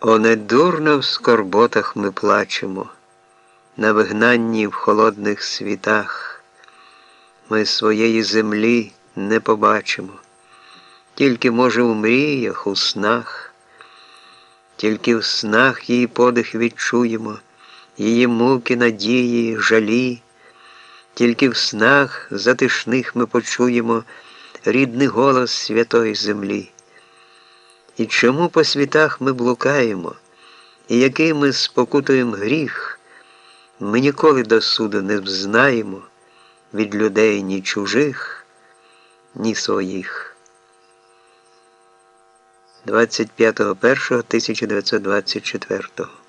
О, недурно в скорботах ми плачемо, на вигнанні в холодних світах. Ми своєї землі не побачимо, тільки, може, у мріях, у снах, тільки в снах її подих відчуємо, її муки, надії, жалі, тільки в снах затишних ми почуємо рідний голос святої землі. І чому по світах ми блукаємо, і який ми спокутуємо гріх, ми ніколи до суду не взнаємо від людей ні чужих, ні своїх. 25.01.1924